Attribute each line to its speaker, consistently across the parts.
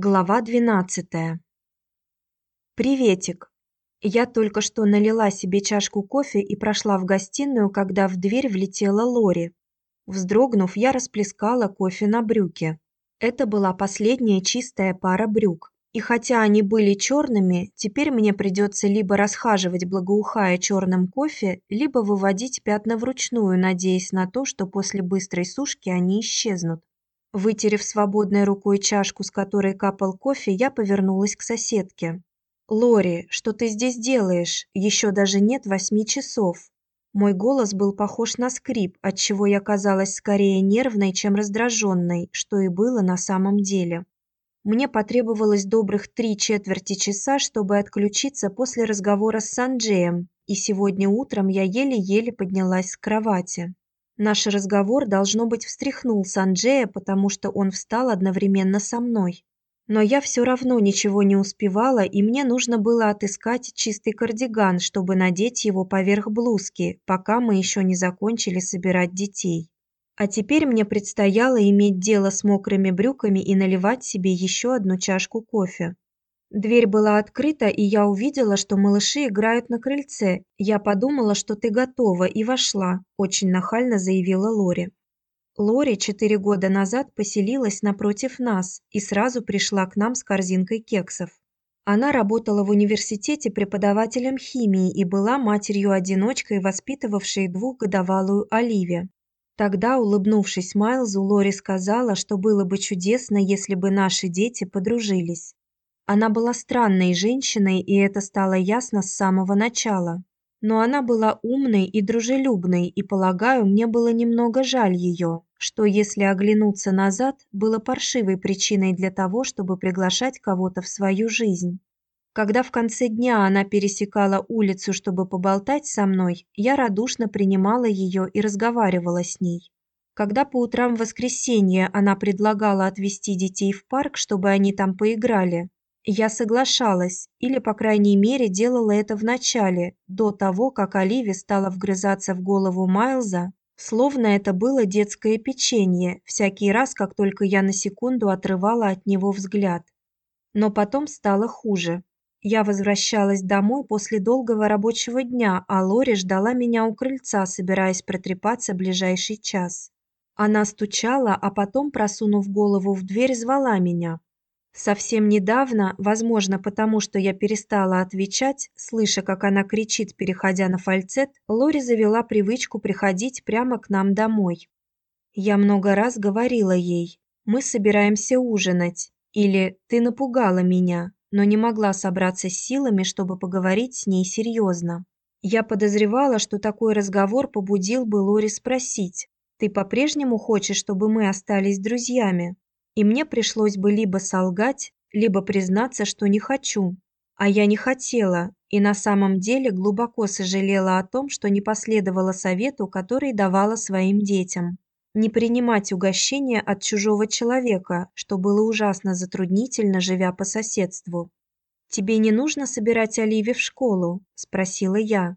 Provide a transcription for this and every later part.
Speaker 1: Глава 12. Приветик. Я только что налила себе чашку кофе и прошла в гостиную, когда в дверь влетела Лори. Вздрогнув, я расплескала кофе на брюки. Это была последняя чистая пара брюк. И хотя они были черными, теперь мне придется либо расхаживать благоухая черным кофе, либо выводить пятна вручную, надеясь на то, что после быстрой сушки они исчезнут. Вытерев свободной рукой чашку, с которой капал кофе, я повернулась к соседке. «Лори, что ты здесь делаешь? Еще даже нет восьми часов». Мой голос был похож на скрип, отчего я казалась скорее нервной, чем раздраженной, что и было на самом деле. Мне потребовалось добрых три четверти часа, чтобы отключиться после разговора с Санджеем, и сегодня утром я еле-еле поднялась с кровати. Наш разговор должно быть встряхнул Санджея, потому что он встал одновременно со мной. Но я все равно ничего не успевала, и мне нужно было отыскать чистый кардиган, чтобы надеть его поверх блузки, пока мы еще не закончили собирать детей. А теперь мне предстояло иметь дело с мокрыми брюками и наливать себе еще одну чашку кофе. Дверь была открыта, и я увидела, что малыши играют на крыльце. Я подумала, что ты готова, и вошла, очень нахально заявила Лори. Лори четыре года назад поселилась напротив нас и сразу пришла к нам с корзинкой кексов. Она работала в университете преподавателем химии и была матерью-одиночкой, воспитывавшей двухгодовалую Оливию. Тогда, улыбнувшись Майлзу, Лори сказала, что было бы чудесно, если бы наши дети подружились. Она была странной женщиной, и это стало ясно с самого начала. Но она была умной и дружелюбной, и, полагаю, мне было немного жаль ее, что, если оглянуться назад, было паршивой причиной для того, чтобы приглашать кого-то в свою жизнь. Когда в конце дня она пересекала улицу, чтобы поболтать со мной, я радушно принимала ее и разговаривала с ней. Когда по утрам в воскресенье она предлагала отвезти детей в парк, чтобы они там поиграли, я соглашалась, или, по крайней мере, делала это в начале, до того, как Оливия стала вгрызаться в голову Майлза, словно это было детское печенье, всякий раз, как только я на секунду отрывала от него взгляд. Но потом стало хуже. Я возвращалась домой после долгого рабочего дня, а Лори ждала меня у крыльца, собираясь протрепаться ближайший час. Она стучала, а потом, просунув голову в дверь, звала меня. Совсем недавно, возможно, потому что я перестала отвечать, слыша, как она кричит, переходя на фальцет, Лори завела привычку приходить прямо к нам домой. Я много раз говорила ей: "Мы собираемся ужинать" или "Ты напугала меня", но не могла собраться с силами, чтобы поговорить с ней серьезно. Я подозревала, что такой разговор побудил бы Лори спросить: "Ты по-прежнему хочешь, чтобы мы остались друзьями?" И мне пришлось бы либо солгать, либо признаться, что не хочу. А я не хотела, и на самом деле глубоко сожалела о том, что не последовала совету, который давала своим детям. Не принимать угощения от чужого человека, что было ужасно затруднительно, живя по соседству. Тебе не нужно собирать Оливи в школу, спросила я.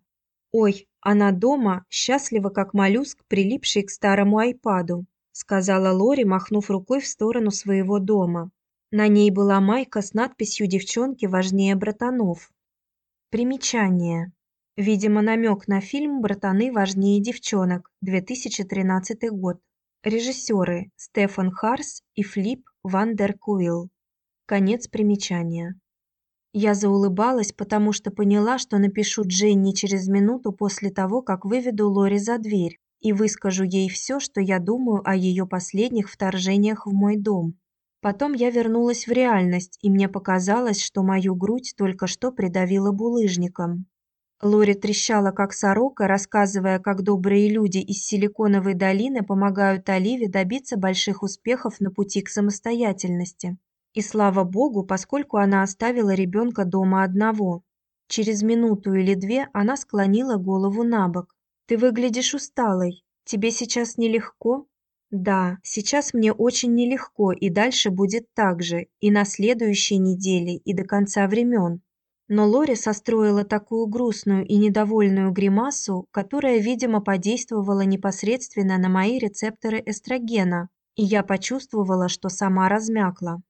Speaker 1: Ой, она дома, счастлива как моллюск, прилипший к старому айпаду сказала Лори, махнув рукой в сторону своего дома. На ней была майка с надписью «Девчонки важнее братанов». Примечание. Видимо, намек на фильм «Братаны важнее девчонок», 2013 год. Режиссеры Стефан Харс и Флип Ван дер Куилл. Конец примечания. Я заулыбалась, потому что поняла, что напишу Дженни через минуту после того, как выведу Лори за дверь и выскажу ей все, что я думаю о ее последних вторжениях в мой дом. Потом я вернулась в реальность, и мне показалось, что мою грудь только что придавило булыжником. Лори трещала как сорока, рассказывая, как добрые люди из Силиконовой долины помогают Оливе добиться больших успехов на пути к самостоятельности. И слава богу, поскольку она оставила ребенка дома одного. Через минуту или две она склонила голову набок. Ты выглядишь усталой. Тебе сейчас нелегко? Да, сейчас мне очень нелегко, и дальше будет так же, и на следующей неделе, и до конца времен. Но Лори состроила такую грустную и недовольную гримасу, которая, видимо, подействовала непосредственно на мои рецепторы эстрогена, и я почувствовала, что сама размякла.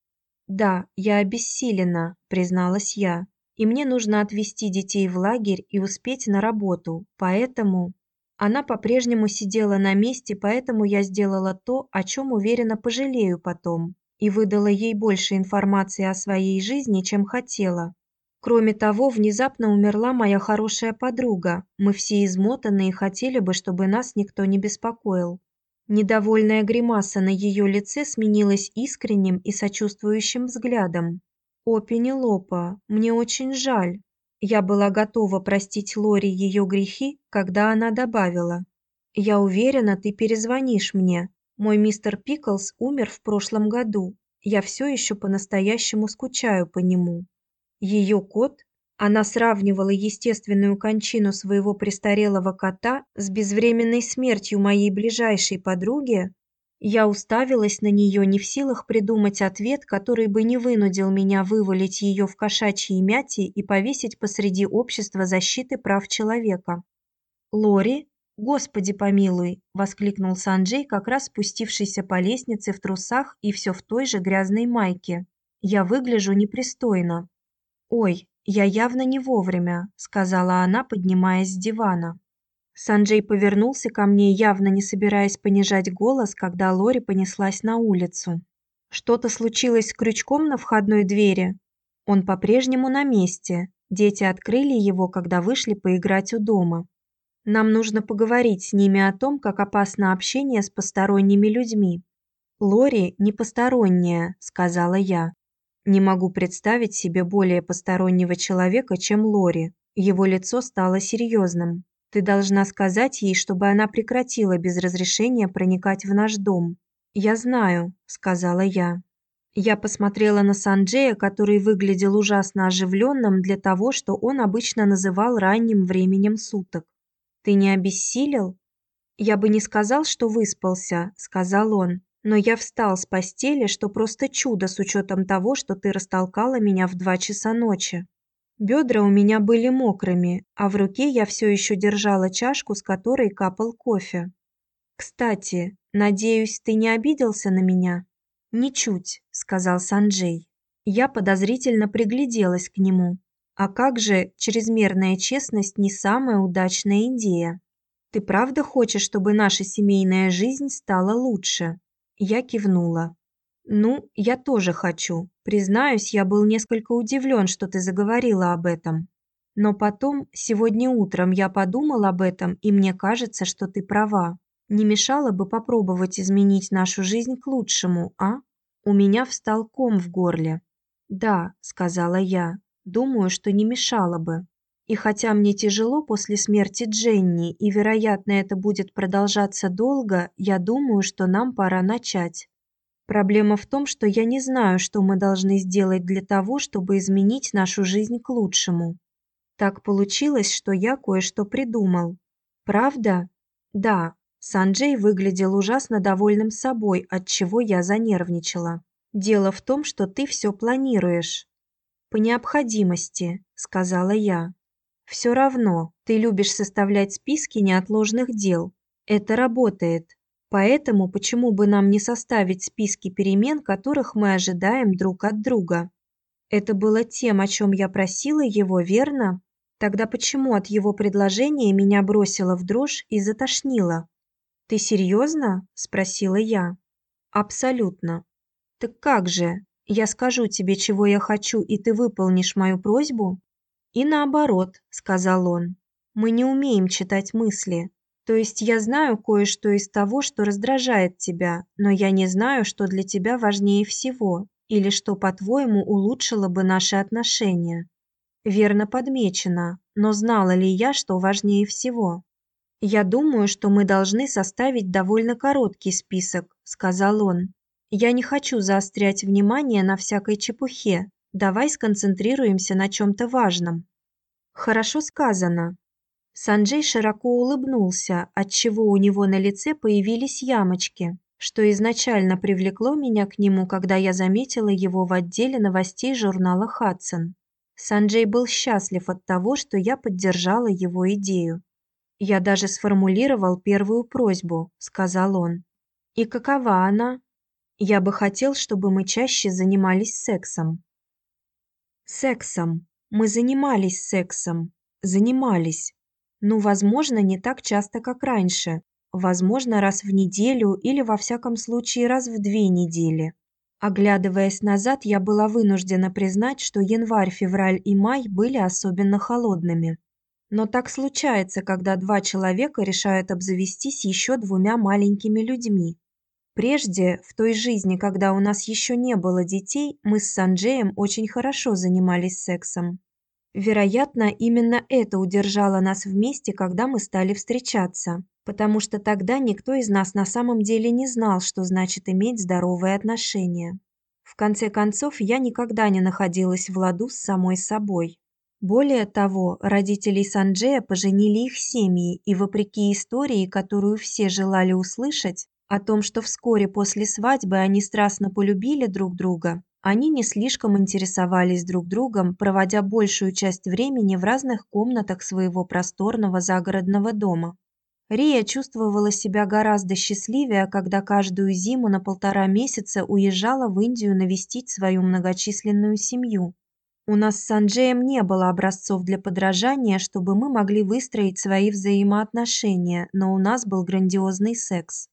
Speaker 1: Да, я обессилена, призналась я. И мне нужно отвезти детей в лагерь и успеть на работу. Поэтому она по-прежнему сидела на месте, поэтому я сделала то, о чем уверенно пожалею потом, и выдала ей больше информации о своей жизни, чем хотела. Кроме того, внезапно умерла моя хорошая подруга. Мы все измотаны и хотели бы, чтобы нас никто не беспокоил. Недовольная гримаса на ее лице сменилась искренним и сочувствующим взглядом. О, Пенелопа, мне очень жаль. Я была готова простить Лори ее грехи, когда она добавила: "Я уверена, ты перезвонишь мне. Мой мистер Пиклс умер в прошлом году. Я все еще по-настоящему скучаю по нему". Ее кот, она сравнивала естественную кончину своего престарелого кота с безвременной смертью моей ближайшей подруги, я уставилась на нее не в силах придумать ответ, который бы не вынудил меня вывалить ее в кошачьи мяти и повесить посреди общества защиты прав человека. Лори, Господи помилуй, воскликнул Санджей, как раз спустившийся по лестнице в трусах и все в той же грязной майке. Я выгляжу непристойно. Ой, я явно не вовремя, сказала она, поднимаясь с дивана. Санджей повернулся ко мне, явно не собираясь понижать голос, когда Лори понеслась на улицу. Что-то случилось с крючком на входной двери. Он по-прежнему на месте. Дети открыли его, когда вышли поиграть у дома. Нам нужно поговорить с ними о том, как опасно общение с посторонними людьми. Лори не посторонняя, сказала я. Не могу представить себе более постороннего человека, чем Лори. Его лицо стало серьезным. Ты должна сказать ей, чтобы она прекратила без разрешения проникать в наш дом. Я знаю, сказала я. Я посмотрела на Санджея, который выглядел ужасно оживленным для того, что он обычно называл ранним временем суток. Ты не обессилел? Я бы не сказал, что выспался, сказал он но я встал с постели, что просто чудо с учетом того, что ты растолкала меня в два часа ночи. Бедра у меня были мокрыми, а в руке я все еще держала чашку, с которой капал кофе. Кстати, надеюсь, ты не обиделся на меня? Ничуть, сказал Санджей. Я подозрительно пригляделась к нему. А как же чрезмерная честность не самая удачная идея? Ты правда хочешь, чтобы наша семейная жизнь стала лучше? Я кивнула. Ну, я тоже хочу. Признаюсь, я был несколько удивлен, что ты заговорила об этом. Но потом, сегодня утром я подумал об этом, и мне кажется, что ты права. Не мешало бы попробовать изменить нашу жизнь к лучшему, а? У меня встал ком в горле. Да, сказала я. Думаю, что не мешало бы. И хотя мне тяжело после смерти Дженни, и, вероятно, это будет продолжаться долго, я думаю, что нам пора начать. Проблема в том, что я не знаю, что мы должны сделать для того, чтобы изменить нашу жизнь к лучшему. Так получилось, что я кое-что придумал. Правда? Да. Санджей выглядел ужасно довольным собой, от чего я занервничала. Дело в том, что ты все планируешь. По необходимости, сказала я. Все равно, ты любишь составлять списки неотложных дел. Это работает. Поэтому почему бы нам не составить списки перемен, которых мы ожидаем друг от друга? Это было тем, о чем я просила его, верно? Тогда почему от его предложения меня бросило в дрожь и затошнило? Ты серьезно? спросила я. Абсолютно. Так как же? Я скажу тебе, чего я хочу, и ты выполнишь мою просьбу? И наоборот, сказал он. Мы не умеем читать мысли. То есть я знаю кое-что из того, что раздражает тебя, но я не знаю, что для тебя важнее всего или что, по-твоему, улучшило бы наши отношения. Верно подмечено, но знала ли я, что важнее всего? Я думаю, что мы должны составить довольно короткий список, сказал он. Я не хочу заострять внимание на всякой чепухе, Давай сконцентрируемся на чем то важном. Хорошо сказано. Санджей широко улыбнулся, отчего у него на лице появились ямочки, что изначально привлекло меня к нему, когда я заметила его в отделе новостей журнала Хадсон. Санджей был счастлив от того, что я поддержала его идею. Я даже сформулировал первую просьбу, сказал он. И какова она? Я бы хотел, чтобы мы чаще занимались сексом. Сексом. Мы занимались сексом. Занимались. Ну, возможно, не так часто, как раньше. Возможно, раз в неделю или во всяком случае раз в две недели. Оглядываясь назад, я была вынуждена признать, что январь, февраль и май были особенно холодными. Но так случается, когда два человека решают обзавестись еще двумя маленькими людьми. Прежде, в той жизни, когда у нас еще не было детей, мы с Санджеем очень хорошо занимались сексом. Вероятно, именно это удержало нас вместе, когда мы стали встречаться, потому что тогда никто из нас на самом деле не знал, что значит иметь здоровые отношения. В конце концов, я никогда не находилась в ладу с самой собой. Более того, родителей Санджея поженили их семьи, и вопреки истории, которую все желали услышать, о том, что вскоре после свадьбы они страстно полюбили друг друга, они не слишком интересовались друг другом, проводя большую часть времени в разных комнатах своего просторного загородного дома. Рия чувствовала себя гораздо счастливее, когда каждую зиму на полтора месяца уезжала в Индию навестить свою многочисленную семью. У нас с Санджеем не было образцов для подражания, чтобы мы могли выстроить свои взаимоотношения, но у нас был грандиозный секс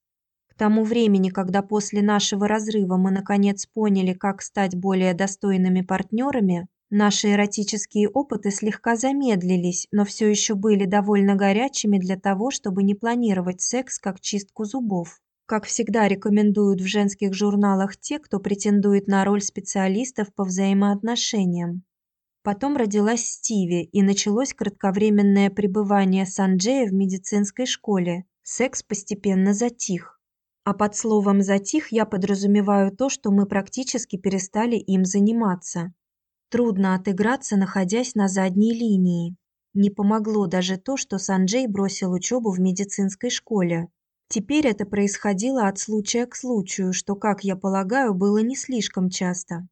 Speaker 1: тому времени, когда после нашего разрыва мы наконец поняли, как стать более достойными партнерами, наши эротические опыты слегка замедлились, но все еще были довольно горячими для того, чтобы не планировать секс как чистку зубов. Как всегда рекомендуют в женских журналах те, кто претендует на роль специалистов по взаимоотношениям. Потом родилась Стиви, и началось кратковременное пребывание Санджея в медицинской школе. Секс постепенно затих. А под словом «затих» я подразумеваю то, что мы практически перестали им заниматься. Трудно отыграться, находясь на задней линии. Не помогло даже то, что Санджей бросил учебу в медицинской школе. Теперь это происходило от случая к случаю, что, как я полагаю, было не слишком часто.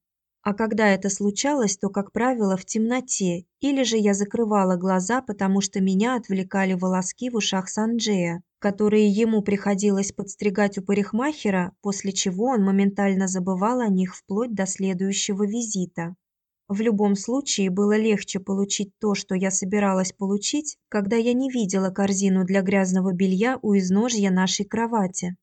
Speaker 1: А когда это случалось, то, как правило, в темноте, или же я закрывала глаза, потому что меня отвлекали волоски в ушах Санджея, которые ему приходилось подстригать у парикмахера, после чего он моментально забывал о них вплоть до следующего визита. В любом случае было легче получить то, что я собиралась получить, когда я не видела корзину для грязного белья у изножья нашей кровати.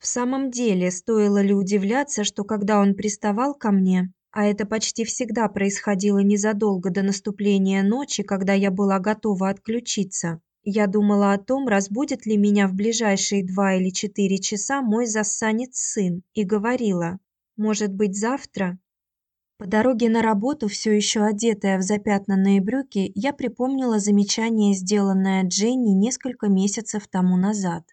Speaker 1: В самом деле, стоило ли удивляться, что когда он приставал ко мне, а это почти всегда происходило незадолго до наступления ночи, когда я была готова отключиться, я думала о том, разбудит ли меня в ближайшие два или четыре часа мой засанец сын, и говорила: "Может быть, завтра?" По дороге на работу, все еще одетая в запятнанные брюки, я припомнила замечание, сделанное Дженни несколько месяцев тому назад.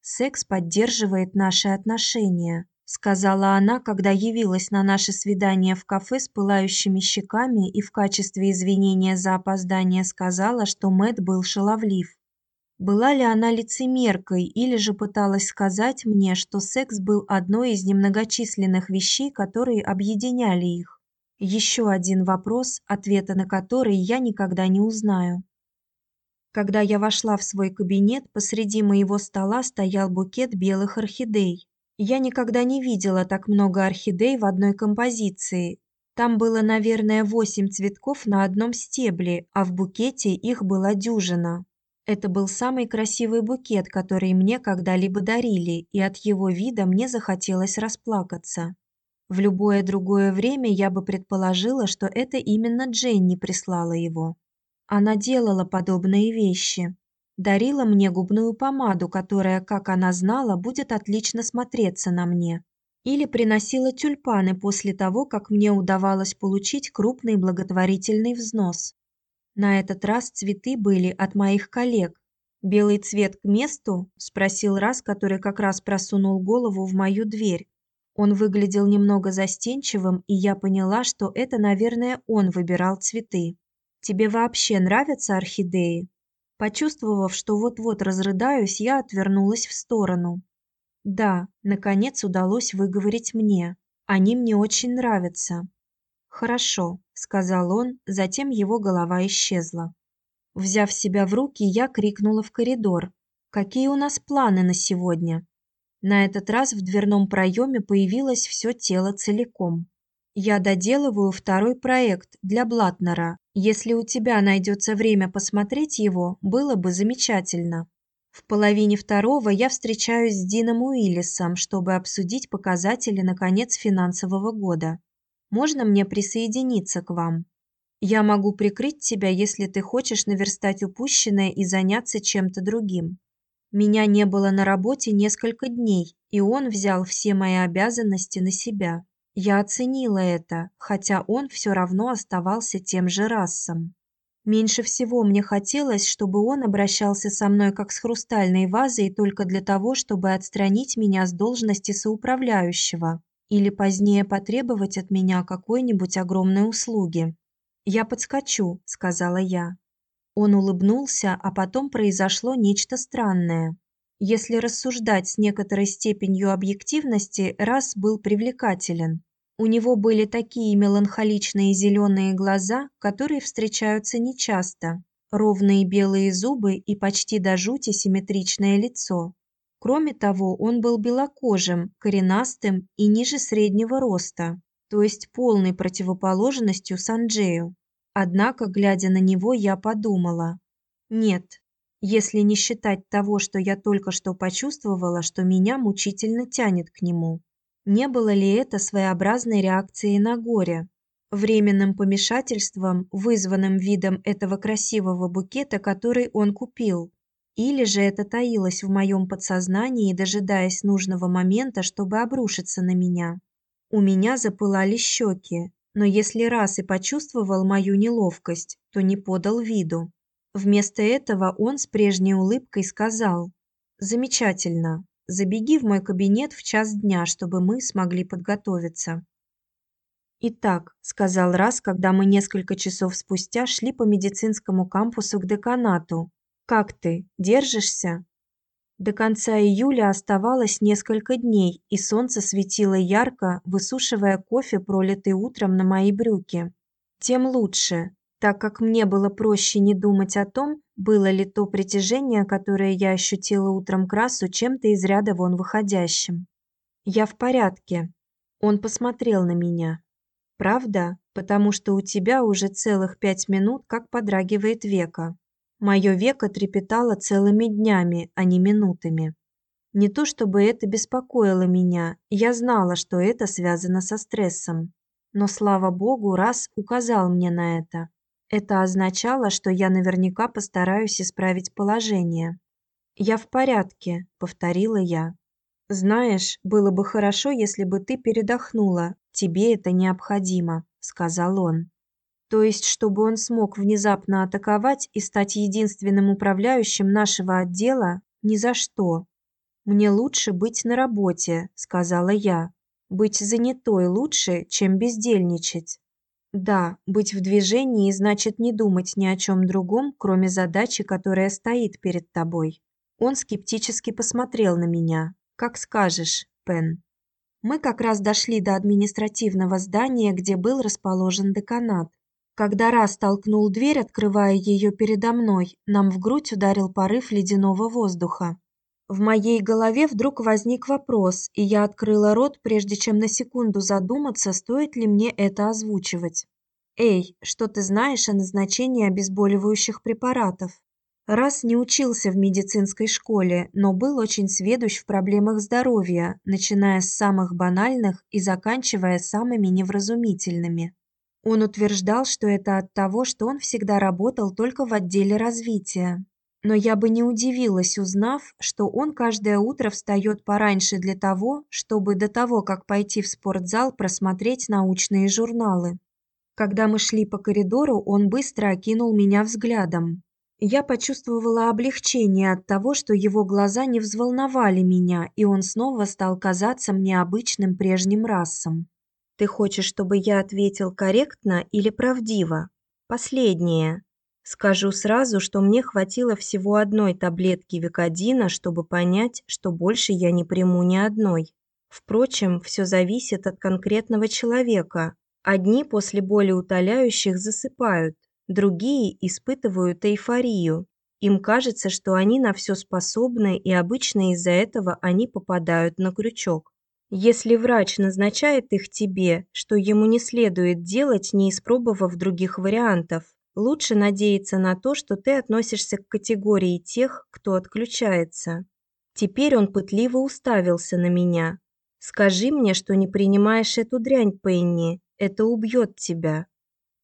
Speaker 1: Секс поддерживает наши отношения, сказала она, когда явилась на наше свидание в кафе с пылающими щеками и в качестве извинения за опоздание сказала, что Мэт был шаловлив. Была ли она лицемеркой или же пыталась сказать мне, что секс был одной из немногочисленных вещей, которые объединяли их? Еще один вопрос, ответа на который я никогда не узнаю. Когда я вошла в свой кабинет, посреди моего стола стоял букет белых орхидей. Я никогда не видела так много орхидей в одной композиции. Там было, наверное, восемь цветков на одном стебле, а в букете их была дюжина. Это был самый красивый букет, который мне когда-либо дарили, и от его вида мне захотелось расплакаться. В любое другое время я бы предположила, что это именно Дженни прислала его. Она делала подобные вещи. Дарила мне губную помаду, которая, как она знала, будет отлично смотреться на мне. Или приносила тюльпаны после того, как мне удавалось получить крупный благотворительный взнос. На этот раз цветы были от моих коллег. Белый цвет к месту, спросил раз, который как раз просунул голову в мою дверь. Он выглядел немного застенчивым, и я поняла, что это, наверное, он выбирал цветы. Тебе вообще нравятся орхидеи? Почувствовав, что вот-вот разрыдаюсь, я отвернулась в сторону. Да, наконец удалось выговорить мне. Они мне очень нравятся. Хорошо, сказал он, затем его голова исчезла. Взяв себя в руки, я крикнула в коридор: "Какие у нас планы на сегодня?" На этот раз в дверном проеме появилось все тело целиком. Я доделываю второй проект для Блатнера. Если у тебя найдется время посмотреть его, было бы замечательно. В половине второго я встречаюсь с Дином Уиллисом, чтобы обсудить показатели на конец финансового года. Можно мне присоединиться к вам? Я могу прикрыть тебя, если ты хочешь наверстать упущенное и заняться чем-то другим. Меня не было на работе несколько дней, и он взял все мои обязанности на себя. Я оценила это, хотя он все равно оставался тем же расом. Меньше всего мне хотелось, чтобы он обращался со мной как с хрустальной вазой только для того, чтобы отстранить меня с должности соуправляющего или позднее потребовать от меня какой-нибудь огромной услуги. "Я подскочу", сказала я. Он улыбнулся, а потом произошло нечто странное. Если рассуждать с некоторой степенью объективности, раз был привлекателен. У него были такие меланхоличные зеленые глаза, которые встречаются нечасто, ровные белые зубы и почти до жути симметричное лицо. Кроме того, он был белокожим, коренастым и ниже среднего роста, то есть полной противоположностью Санджею. Однако, глядя на него, я подумала: нет, если не считать того, что я только что почувствовала, что меня мучительно тянет к нему. Не было ли это своеобразной реакцией на горе, временным помешательством, вызванным видом этого красивого букета, который он купил? Или же это таилось в моем подсознании, дожидаясь нужного момента, чтобы обрушиться на меня? У меня запылали щеки, но если раз и почувствовал мою неловкость, то не подал виду. Вместо этого он с прежней улыбкой сказал: "Замечательно. Забеги в мой кабинет в час дня, чтобы мы смогли подготовиться". Итак, сказал раз, когда мы несколько часов спустя шли по медицинскому кампусу к деканату. Как ты? Держишься? До конца июля оставалось несколько дней, и солнце светило ярко, высушивая кофе, пролитый утром на мои брюки. Тем лучше, так как мне было проще не думать о том, было ли то притяжение, которое я ощутила утром к Расу, чем-то из ряда вон выходящим. Я в порядке. Он посмотрел на меня. Правда? Потому что у тебя уже целых пять минут как подрагивает веко. Мое веко трепетало целыми днями, а не минутами. Не то чтобы это беспокоило меня, я знала, что это связано со стрессом. Но слава богу, раз указал мне на это. Это означало, что я наверняка постараюсь исправить положение. Я в порядке, повторила я. Знаешь, было бы хорошо, если бы ты передохнула. Тебе это необходимо, сказал он. То есть, чтобы он смог внезапно атаковать и стать единственным управляющим нашего отдела, ни за что. Мне лучше быть на работе, сказала я. Быть занятой лучше, чем бездельничать. Да, быть в движении значит не думать ни о чем другом, кроме задачи, которая стоит перед тобой. Он скептически посмотрел на меня. Как скажешь, Пен. Мы как раз дошли до административного здания, где был расположен деканат. Когда раз толкнул дверь, открывая ее передо мной, нам в грудь ударил порыв ледяного воздуха. В моей голове вдруг возник вопрос, и я открыла рот, прежде чем на секунду задуматься, стоит ли мне это озвучивать. Эй, что ты знаешь о назначении обезболивающих препаратов? Раз не учился в медицинской школе, но был очень сведущ в проблемах здоровья, начиная с самых банальных и заканчивая самыми невразумительными. Он утверждал, что это от того, что он всегда работал только в отделе развития. Но я бы не удивилась, узнав, что он каждое утро встает пораньше для того, чтобы до того, как пойти в спортзал, просмотреть научные журналы. Когда мы шли по коридору, он быстро окинул меня взглядом. Я почувствовала облегчение от того, что его глаза не взволновали меня, и он снова стал казаться мне обычным прежним расом. Ты хочешь, чтобы я ответил корректно или правдиво? Последнее. Скажу сразу, что мне хватило всего одной таблетки Викодина, чтобы понять, что больше я не приму ни одной. Впрочем, все зависит от конкретного человека. Одни после боли утоляющих засыпают, другие испытывают эйфорию. Им кажется, что они на все способны, и обычно из-за этого они попадают на крючок. Если врач назначает их тебе, что ему не следует делать, не испробовав других вариантов, лучше надеяться на то, что ты относишься к категории тех, кто отключается. Теперь он пытливо уставился на меня. Скажи мне, что не принимаешь эту дрянь, Пенни. Это убьет тебя.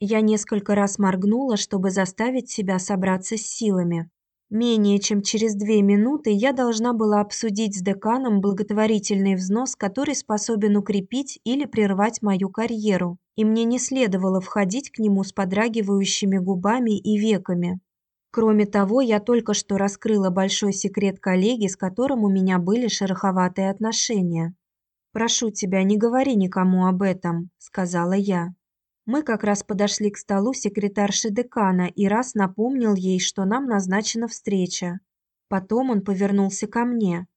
Speaker 1: Я несколько раз моргнула, чтобы заставить себя собраться с силами. Менее чем через две минуты я должна была обсудить с деканом благотворительный взнос, который способен укрепить или прервать мою карьеру, и мне не следовало входить к нему с подрагивающими губами и веками. Кроме того, я только что раскрыла большой секрет коллеги, с которым у меня были шероховатые отношения. «Прошу тебя, не говори никому об этом», – сказала я. Мы как раз подошли к столу секретарши декана и раз напомнил ей, что нам назначена встреча. Потом он повернулся ко мне.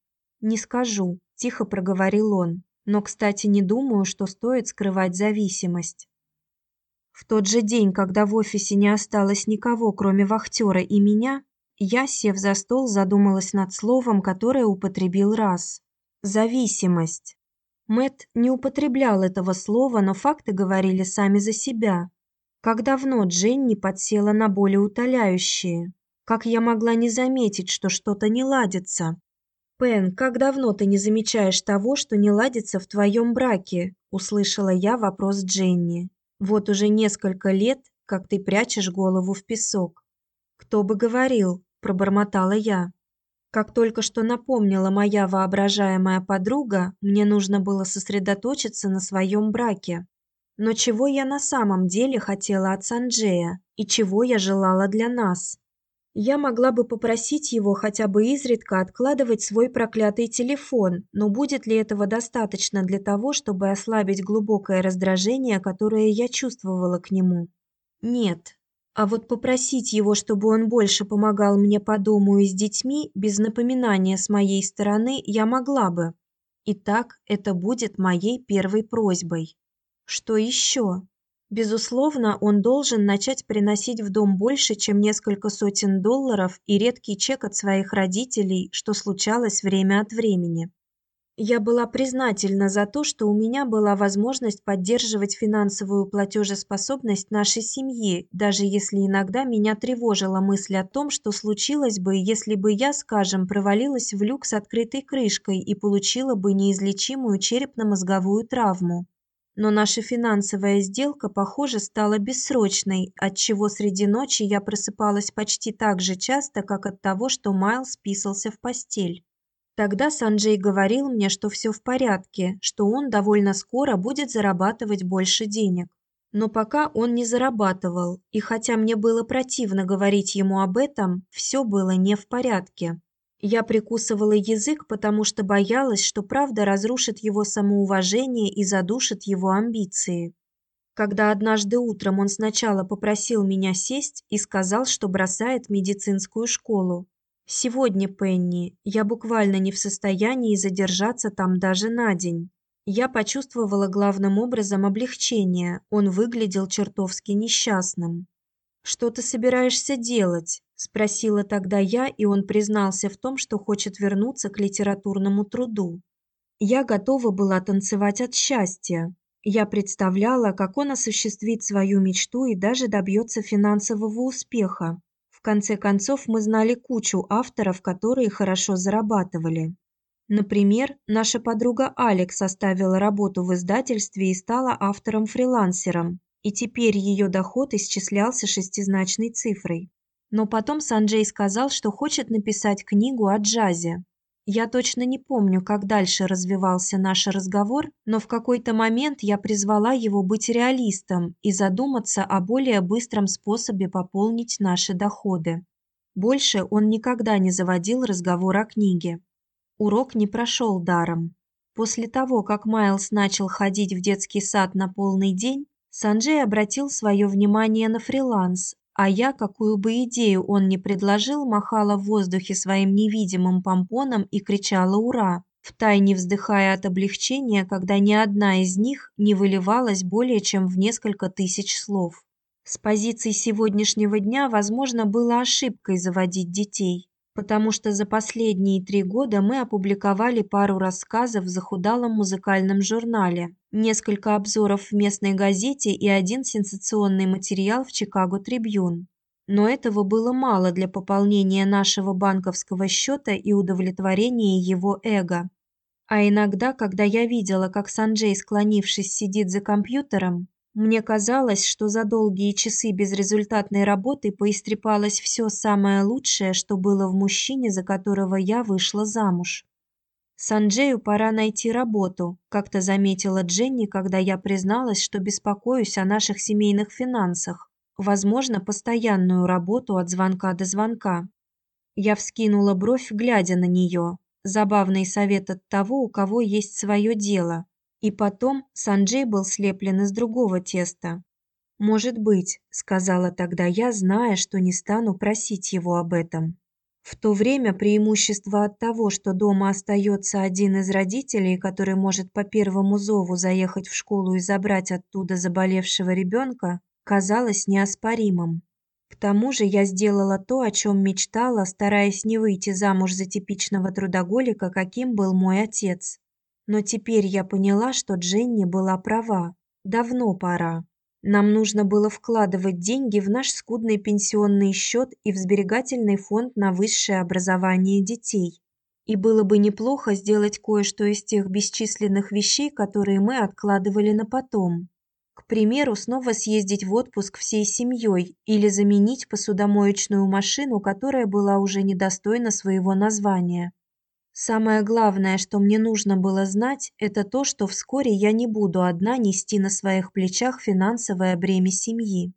Speaker 1: «Не скажу», – тихо проговорил он, «но, кстати, не думаю, что стоит скрывать зависимость». В тот же день, когда в офисе не осталось никого, кроме вахтера и меня, я, сев за стол, задумалась над словом, которое употребил раз. Зависимость. Мэт не употреблял этого слова, но факты говорили сами за себя. Как давно Дженни подсела на болеутоляющие? Как я могла не заметить, что что-то не ладится? Пен, как давно ты не замечаешь того, что не ладится в твоем браке? услышала я вопрос Дженни. Вот уже несколько лет, как ты прячешь голову в песок. Кто бы говорил, пробормотала я. Как только что напомнила моя воображаемая подруга, мне нужно было сосредоточиться на своем браке. Но чего я на самом деле хотела от Санджея и чего я желала для нас? Я могла бы попросить его хотя бы изредка откладывать свой проклятый телефон, но будет ли этого достаточно для того, чтобы ослабить глубокое раздражение, которое я чувствовала к нему? Нет, а вот попросить его, чтобы он больше помогал мне по дому и с детьми, без напоминания с моей стороны, я могла бы. Итак, это будет моей первой просьбой. Что еще? Безусловно, он должен начать приносить в дом больше, чем несколько сотен долларов и редкий чек от своих родителей, что случалось время от времени. Я была признательна за то, что у меня была возможность поддерживать финансовую платежеспособность нашей семьи, даже если иногда меня тревожила мысль о том, что случилось бы, если бы я, скажем, провалилась в люк с открытой крышкой и получила бы неизлечимую черепно-мозговую травму. Но наша финансовая сделка, похоже, стала бессрочной, от чего среди ночи я просыпалась почти так же часто, как от того, что Майлз писался в постель. Тогда Санджей говорил мне, что все в порядке, что он довольно скоро будет зарабатывать больше денег. Но пока он не зарабатывал, и хотя мне было противно говорить ему об этом, все было не в порядке. Я прикусывала язык, потому что боялась, что правда разрушит его самоуважение и задушит его амбиции. Когда однажды утром он сначала попросил меня сесть и сказал, что бросает медицинскую школу, Сегодня, Пенни, я буквально не в состоянии задержаться там даже на день. Я почувствовала главным образом облегчение. Он выглядел чертовски несчастным. Что ты собираешься делать? спросила тогда я, и он признался в том, что хочет вернуться к литературному труду. Я готова была танцевать от счастья. Я представляла, как он осуществит свою мечту и даже добьется финансового успеха. В конце концов, мы знали кучу авторов, которые хорошо зарабатывали. Например, наша подруга Алекс оставила работу в издательстве и стала автором-фрилансером, и теперь ее доход исчислялся шестизначной цифрой. Но потом Санджей сказал, что хочет написать книгу о джазе. Я точно не помню, как дальше развивался наш разговор, но в какой-то момент я призвала его быть реалистом и задуматься о более быстром способе пополнить наши доходы. Больше он никогда не заводил разговор о книге. Урок не прошел даром. После того, как Майлз начал ходить в детский сад на полный день, Санджей обратил свое внимание на фриланс, а я, какую бы идею он ни предложил, махала в воздухе своим невидимым помпоном и кричала «Ура!», втайне вздыхая от облегчения, когда ни одна из них не выливалась более чем в несколько тысяч слов. С позиции сегодняшнего дня, возможно, было ошибкой заводить детей, потому что за последние три года мы опубликовали пару рассказов в захудалом музыкальном журнале, несколько обзоров в местной газете и один сенсационный материал в Чикаго Трибьюн. Но этого было мало для пополнения нашего банковского счета и удовлетворения его эго. А иногда, когда я видела, как Санджей, склонившись, сидит за компьютером, мне казалось, что за долгие часы безрезультатной работы поистрепалось все самое лучшее, что было в мужчине, за которого я вышла замуж. Санджею пора найти работу, как-то заметила Дженни, когда я призналась, что беспокоюсь о наших семейных финансах. Возможно, постоянную работу от звонка до звонка. Я вскинула бровь, глядя на нее. Забавный совет от того, у кого есть свое дело. И потом Санджей был слеплен из другого теста. Может быть, сказала тогда я, зная, что не стану просить его об этом. В то время преимущество от того, что дома остается один из родителей, который может по первому зову заехать в школу и забрать оттуда заболевшего ребенка, казалось неоспоримым. К тому же я сделала то, о чем мечтала, стараясь не выйти замуж за типичного трудоголика, каким был мой отец. Но теперь я поняла, что Дженни была права. Давно пора. Нам нужно было вкладывать деньги в наш скудный пенсионный счет и в сберегательный фонд на высшее образование детей. И было бы неплохо сделать кое-что из тех бесчисленных вещей, которые мы откладывали на потом. К примеру, снова съездить в отпуск всей семьей или заменить посудомоечную машину, которая была уже недостойна своего названия. Самое главное, что мне нужно было знать, это то, что вскоре я не буду одна нести на своих плечах финансовое бремя семьи.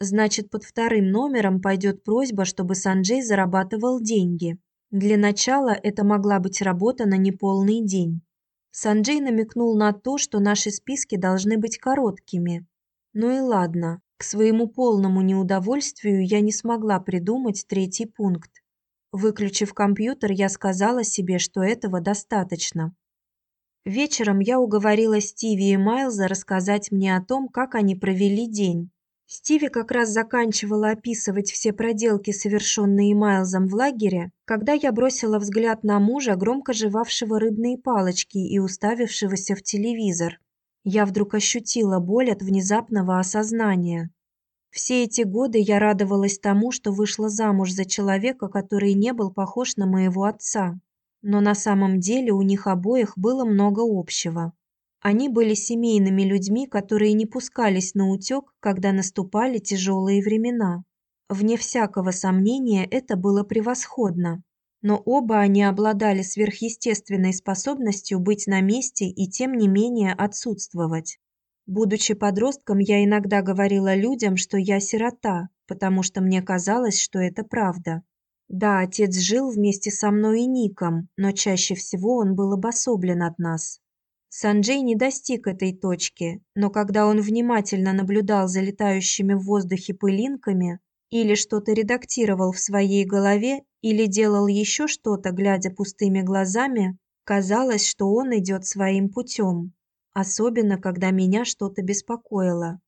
Speaker 1: Значит, под вторым номером пойдет просьба, чтобы Санджей зарабатывал деньги. Для начала это могла быть работа на неполный день. Санджей намекнул на то, что наши списки должны быть короткими. Ну и ладно. К своему полному неудовольствию я не смогла придумать третий пункт. Выключив компьютер, я сказала себе, что этого достаточно. Вечером я уговорила Стиви и Майлза рассказать мне о том, как они провели день. Стиви как раз заканчивала описывать все проделки, совершенные Майлзом в лагере, когда я бросила взгляд на мужа, громко жевавшего рыбные палочки и уставившегося в телевизор. Я вдруг ощутила боль от внезапного осознания. Все эти годы я радовалась тому, что вышла замуж за человека, который не был похож на моего отца. Но на самом деле у них обоих было много общего. Они были семейными людьми, которые не пускались на утёк, когда наступали тяжелые времена. Вне всякого сомнения, это было превосходно. Но оба они обладали сверхъестественной способностью быть на месте и тем не менее отсутствовать. Будучи подростком, я иногда говорила людям, что я сирота, потому что мне казалось, что это правда. Да, отец жил вместе со мной и Ником, но чаще всего он был обособлен от нас. Санджей не достиг этой точки, но когда он внимательно наблюдал за летающими в воздухе пылинками или что-то редактировал в своей голове или делал еще что-то, глядя пустыми глазами, казалось, что он идет своим путем особенно когда меня что-то беспокоило.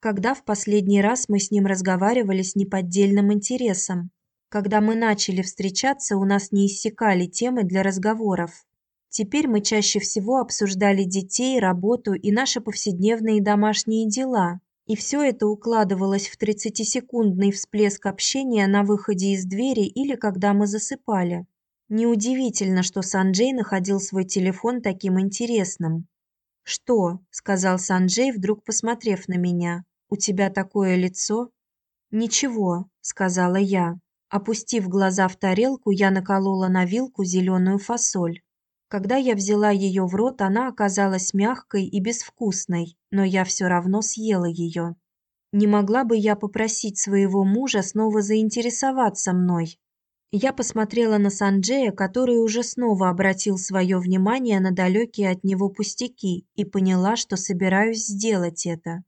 Speaker 1: Когда в последний раз мы с ним разговаривали с неподдельным интересом? Когда мы начали встречаться, у нас не иссякали темы для разговоров. Теперь мы чаще всего обсуждали детей, работу и наши повседневные домашние дела. И все это укладывалось в 30-секундный всплеск общения на выходе из двери или когда мы засыпали. Неудивительно, что Санджей находил свой телефон таким интересным. Что? сказал Санджей, вдруг посмотрев на меня. У тебя такое лицо? Ничего, сказала я. Опустив глаза в тарелку, я наколола на вилку зеленую фасоль. Когда я взяла ее в рот, она оказалась мягкой и безвкусной, но я все равно съела ее. Не могла бы я попросить своего мужа снова заинтересоваться мной? Я посмотрела на Санджея, который уже снова обратил свое внимание на далекие от него пустяки, и поняла, что собираюсь сделать это.